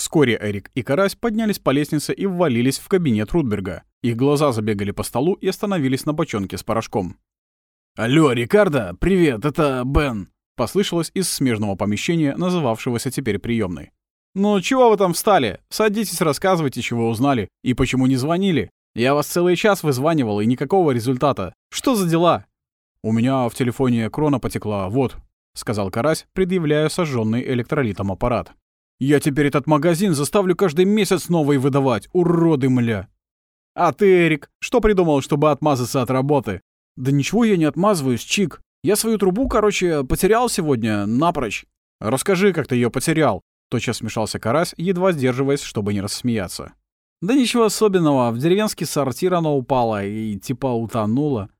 Вскоре Эрик и Карась поднялись по лестнице и ввалились в кабинет Рудберга. Их глаза забегали по столу и остановились на бочонке с порошком. «Алло, Рикардо, привет, это Бен!» Послышалось из смежного помещения, называвшегося теперь приемной. «Ну, чего вы там встали? Садитесь, рассказывайте, чего узнали. И почему не звонили? Я вас целый час вызванивал, и никакого результата. Что за дела?» «У меня в телефоне крона потекла, вот», — сказал Карась, предъявляя сожженный электролитом аппарат. «Я теперь этот магазин заставлю каждый месяц новый выдавать, уроды, мля!» «А ты, Эрик, что придумал, чтобы отмазаться от работы?» «Да ничего я не отмазываюсь, Чик. Я свою трубу, короче, потерял сегодня напрочь». «Расскажи, как ты ее потерял», Тотчас смешался карась, едва сдерживаясь, чтобы не рассмеяться. «Да ничего особенного. В деревенский сортир она упала и типа утонула».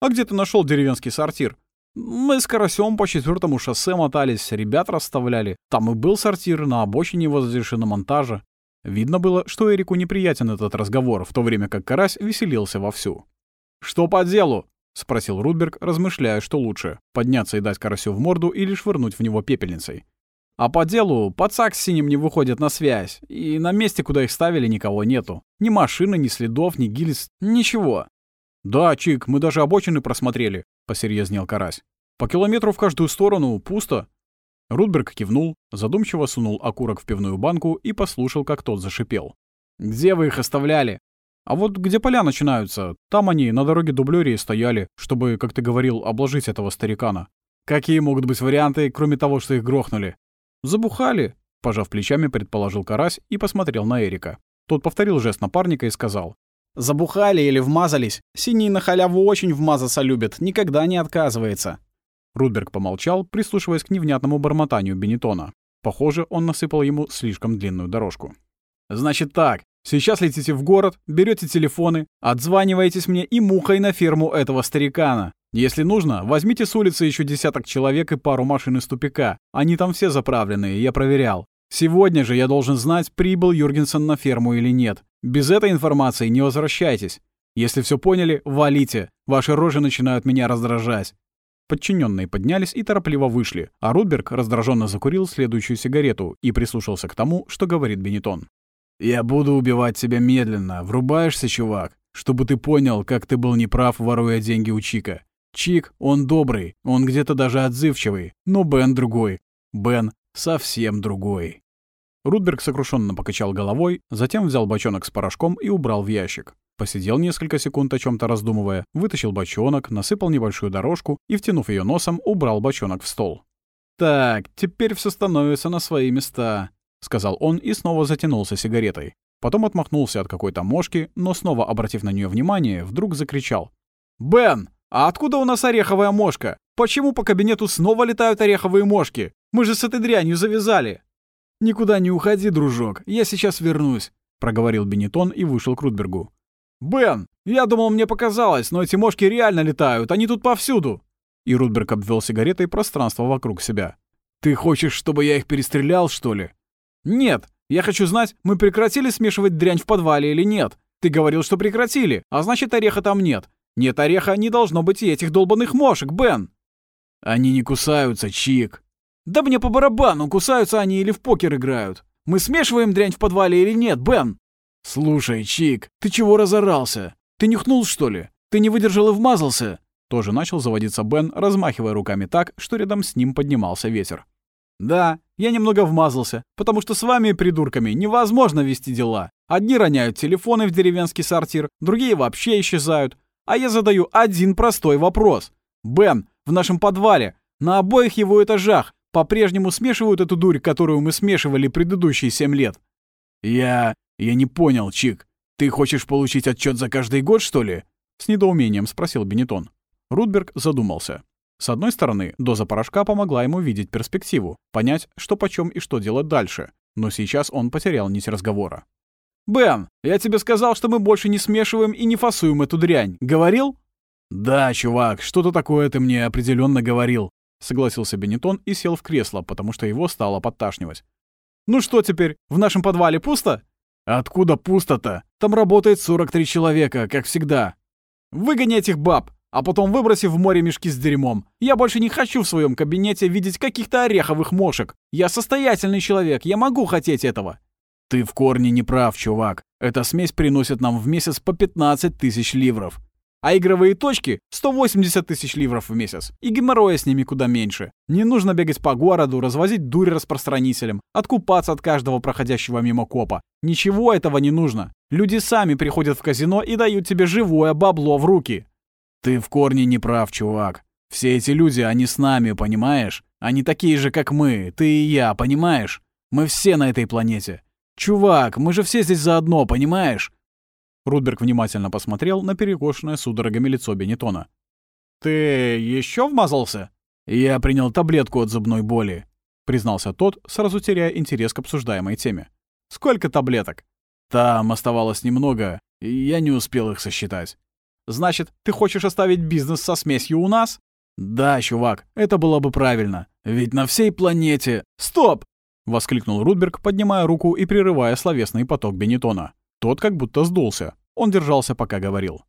«А где ты нашел деревенский сортир?» «Мы с карасем по четвертому шоссе мотались, ребят расставляли. Там и был сортир, на обочине возле шиномонтажа». Видно было, что Эрику неприятен этот разговор, в то время как карась веселился вовсю. «Что по делу?» — спросил Рудберг, размышляя, что лучше — подняться и дать карасю в морду или швырнуть в него пепельницей. А по делу пацак с синим не выходит на связь, и на месте, куда их ставили, никого нету. Ни машины, ни следов, ни гильз, ничего. «Да, Чик, мы даже обочины просмотрели», — посерьезнел Карась. «По километру в каждую сторону пусто». Рудберг кивнул, задумчиво сунул окурок в пивную банку и послушал, как тот зашипел. «Где вы их оставляли?» «А вот где поля начинаются, там они на дороге дублёрии стояли, чтобы, как ты говорил, обложить этого старикана. Какие могут быть варианты, кроме того, что их грохнули? «Забухали», — пожав плечами, предположил Карась и посмотрел на Эрика. Тот повторил жест напарника и сказал. «Забухали или вмазались? Синий на халяву очень вмазаться любит, никогда не отказывается». Рудберг помолчал, прислушиваясь к невнятному бормотанию Бенетона. Похоже, он насыпал ему слишком длинную дорожку. «Значит так, сейчас летите в город, берете телефоны, отзваниваетесь мне и мухой на ферму этого старикана. Если нужно, возьмите с улицы еще десяток человек и пару машин из тупика. Они там все заправленные, я проверял. Сегодня же я должен знать, прибыл Юргенсен на ферму или нет. Без этой информации не возвращайтесь. Если все поняли, валите. Ваши рожи начинают меня раздражать. Подчиненные поднялись и торопливо вышли, а Рудберг раздраженно закурил следующую сигарету и прислушался к тому, что говорит Бенетон. «Я буду убивать тебя медленно. Врубаешься, чувак? Чтобы ты понял, как ты был неправ, воруя деньги у Чика. Чик, он добрый, он где-то даже отзывчивый, но Бен другой. Бен совсем другой. Рудберг сокрушенно покачал головой, затем взял бочонок с порошком и убрал в ящик. Посидел несколько секунд о чем то раздумывая, вытащил бочонок, насыпал небольшую дорожку и, втянув ее носом, убрал бочонок в стол. «Так, теперь все становится на свои места», — сказал он и снова затянулся сигаретой. Потом отмахнулся от какой-то мошки, но снова, обратив на нее внимание, вдруг закричал. «Бен, «А откуда у нас ореховая мошка? Почему по кабинету снова летают ореховые мошки? Мы же с этой дрянью завязали!» «Никуда не уходи, дружок, я сейчас вернусь», — проговорил Бенетон и вышел к Рудбергу. «Бен, я думал, мне показалось, но эти мошки реально летают, они тут повсюду!» И Рудберг обвел сигаретой пространство вокруг себя. «Ты хочешь, чтобы я их перестрелял, что ли?» «Нет, я хочу знать, мы прекратили смешивать дрянь в подвале или нет. Ты говорил, что прекратили, а значит, ореха там нет. Нет ореха, не должно быть и этих долбанных мошек, Бен. Они не кусаются, Чик. Да мне по барабану, кусаются они или в покер играют. Мы смешиваем дрянь в подвале или нет, Бен? Слушай, Чик, ты чего разорался? Ты нюхнул, что ли? Ты не выдержал и вмазался? Тоже начал заводиться Бен, размахивая руками так, что рядом с ним поднимался ветер. «Да, я немного вмазался, потому что с вами, придурками, невозможно вести дела. Одни роняют телефоны в деревенский сортир, другие вообще исчезают, а я задаю один простой вопрос. Бен, в нашем подвале, на обоих его этажах, по-прежнему смешивают эту дурь, которую мы смешивали предыдущие семь лет? Я... я не понял, Чик. Ты хочешь получить отчет за каждый год, что ли? С недоумением спросил Бенетон. Рудберг задумался. С одной стороны, доза порошка помогла ему видеть перспективу, понять, что почем и что делать дальше. Но сейчас он потерял нить разговора. «Бен, я тебе сказал, что мы больше не смешиваем и не фасуем эту дрянь. Говорил?» «Да, чувак, что-то такое ты мне определенно говорил», — согласился Бенетон и сел в кресло, потому что его стало подташнивать. «Ну что теперь, в нашем подвале пусто?» «Откуда пусто-то? Там работает 43 человека, как всегда». «Выгони этих баб, а потом выброси в море мешки с дерьмом. Я больше не хочу в своем кабинете видеть каких-то ореховых мошек. Я состоятельный человек, я могу хотеть этого. Ты в корне не прав, чувак. Эта смесь приносит нам в месяц по 15 тысяч ливров. А игровые точки — 180 тысяч ливров в месяц. И геморроя с ними куда меньше. Не нужно бегать по городу, развозить дурь распространителям, откупаться от каждого проходящего мимо копа. Ничего этого не нужно. Люди сами приходят в казино и дают тебе живое бабло в руки. Ты в корне не прав, чувак. Все эти люди, они с нами, понимаешь? Они такие же, как мы, ты и я, понимаешь? Мы все на этой планете. Чувак, мы же все здесь заодно, понимаешь? Рудберг внимательно посмотрел на перекошенное судорогами лицо Бенетона. «Ты еще вмазался?» «Я принял таблетку от зубной боли», — признался тот, сразу теряя интерес к обсуждаемой теме. «Сколько таблеток?» «Там оставалось немного, и я не успел их сосчитать». «Значит, ты хочешь оставить бизнес со смесью у нас?» «Да, чувак, это было бы правильно. Ведь на всей планете...» «Стоп!» — воскликнул Рудберг, поднимая руку и прерывая словесный поток Бенетона. Тот как будто сдулся. Он держался, пока говорил.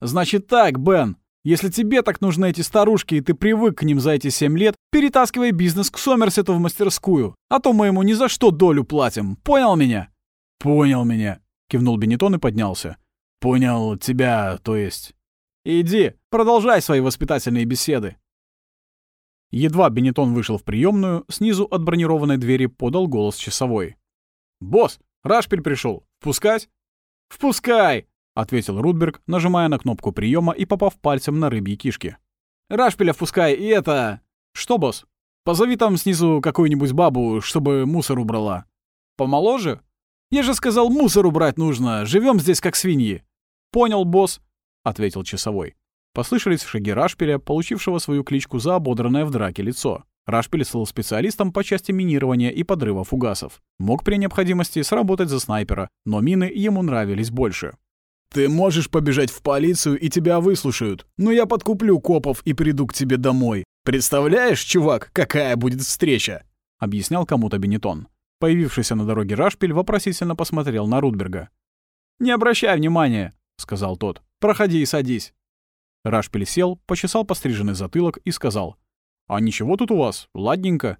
«Значит так, Бен, если тебе так нужны эти старушки, и ты привык к ним за эти семь лет, перетаскивай бизнес к Сомерсету в мастерскую, а то мы ему ни за что долю платим. Понял меня?» «Понял меня», — кивнул Бенетон и поднялся. «Понял тебя, то есть...» «Иди, продолжай свои воспитательные беседы». Едва Бенетон вышел в приемную, снизу от бронированной двери подал голос часовой. «Босс, Рашпиль пришел. Впускать?» «Впускай!» — ответил Рудберг, нажимая на кнопку приема и попав пальцем на рыбьи кишки. «Рашпиля впускай, и это...» «Что, босс? Позови там снизу какую-нибудь бабу, чтобы мусор убрала». «Помоложе?» «Я же сказал, мусор убрать нужно. Живем здесь как свиньи». «Понял, босс», — ответил часовой. Послышались шаги Рашпиля, получившего свою кличку за ободранное в драке лицо. Рашпиль стал специалистом по части минирования и подрыва фугасов. Мог при необходимости сработать за снайпера, но мины ему нравились больше. «Ты можешь побежать в полицию, и тебя выслушают. Но я подкуплю копов и приду к тебе домой. Представляешь, чувак, какая будет встреча?» — объяснял кому-то Бенетон. Появившийся на дороге Рашпиль вопросительно посмотрел на Рудберга. «Не обращай внимания», — сказал тот. «Проходи и садись». Рашпиль сел, почесал постриженный затылок и сказал. «А ничего тут у вас? Ладненько».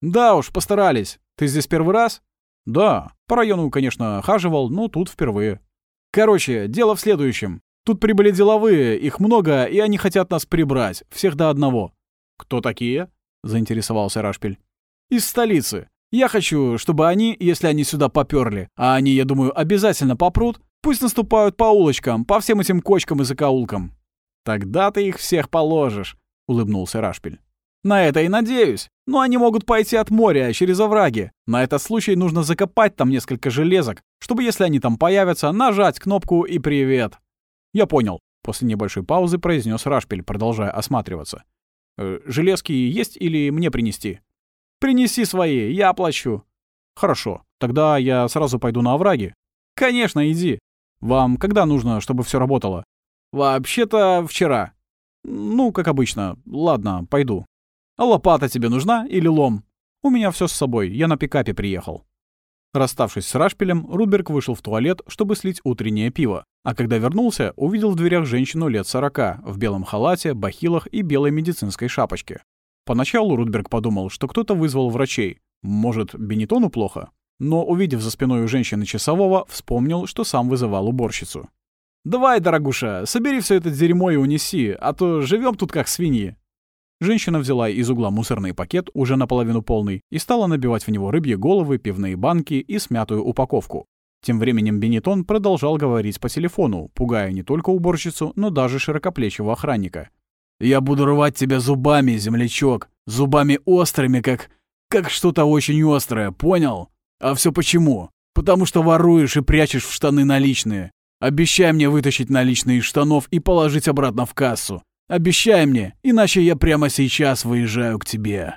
«Да уж, постарались. Ты здесь первый раз?» «Да. По району, конечно, хаживал, но тут впервые». «Короче, дело в следующем. Тут прибыли деловые, их много, и они хотят нас прибрать, всех до одного». «Кто такие?» — заинтересовался Рашпиль. «Из столицы. Я хочу, чтобы они, если они сюда попёрли, а они, я думаю, обязательно попрут, пусть наступают по улочкам, по всем этим кочкам и закоулкам». «Тогда ты их всех положишь», — улыбнулся Рашпиль. На это и надеюсь. Но они могут пойти от моря через овраги. На этот случай нужно закопать там несколько железок, чтобы, если они там появятся, нажать кнопку и привет. Я понял. После небольшой паузы произнес Рашпиль, продолжая осматриваться. «Э, «Железки есть или мне принести?» «Принеси свои, я оплачу». «Хорошо, тогда я сразу пойду на овраги». «Конечно, иди. Вам когда нужно, чтобы все работало?» «Вообще-то вчера». «Ну, как обычно. Ладно, пойду». «А лопата тебе нужна или лом?» «У меня все с собой, я на пикапе приехал». Расставшись с Рашпилем, Рудберг вышел в туалет, чтобы слить утреннее пиво. А когда вернулся, увидел в дверях женщину лет сорока, в белом халате, бахилах и белой медицинской шапочке. Поначалу Рудберг подумал, что кто-то вызвал врачей. Может, Бенетону плохо? Но, увидев за спиной у женщины часового, вспомнил, что сам вызывал уборщицу. «Давай, дорогуша, собери все это дерьмо и унеси, а то живем тут как свиньи». Женщина взяла из угла мусорный пакет, уже наполовину полный, и стала набивать в него рыбьи головы, пивные банки и смятую упаковку. Тем временем Бенетон продолжал говорить по телефону, пугая не только уборщицу, но даже широкоплечего охранника. «Я буду рвать тебя зубами, землячок, зубами острыми, как... как что-то очень острое, понял? А все почему? Потому что воруешь и прячешь в штаны наличные. Обещай мне вытащить наличные из штанов и положить обратно в кассу. Обещай мне, иначе я прямо сейчас выезжаю к тебе».